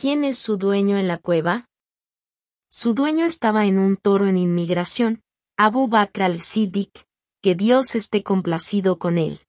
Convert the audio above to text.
¿Quién es su dueño en la cueva? Su dueño estaba en un toro en inmigración, Abu Bakr al-Siddiq, que Dios esté complacido con él.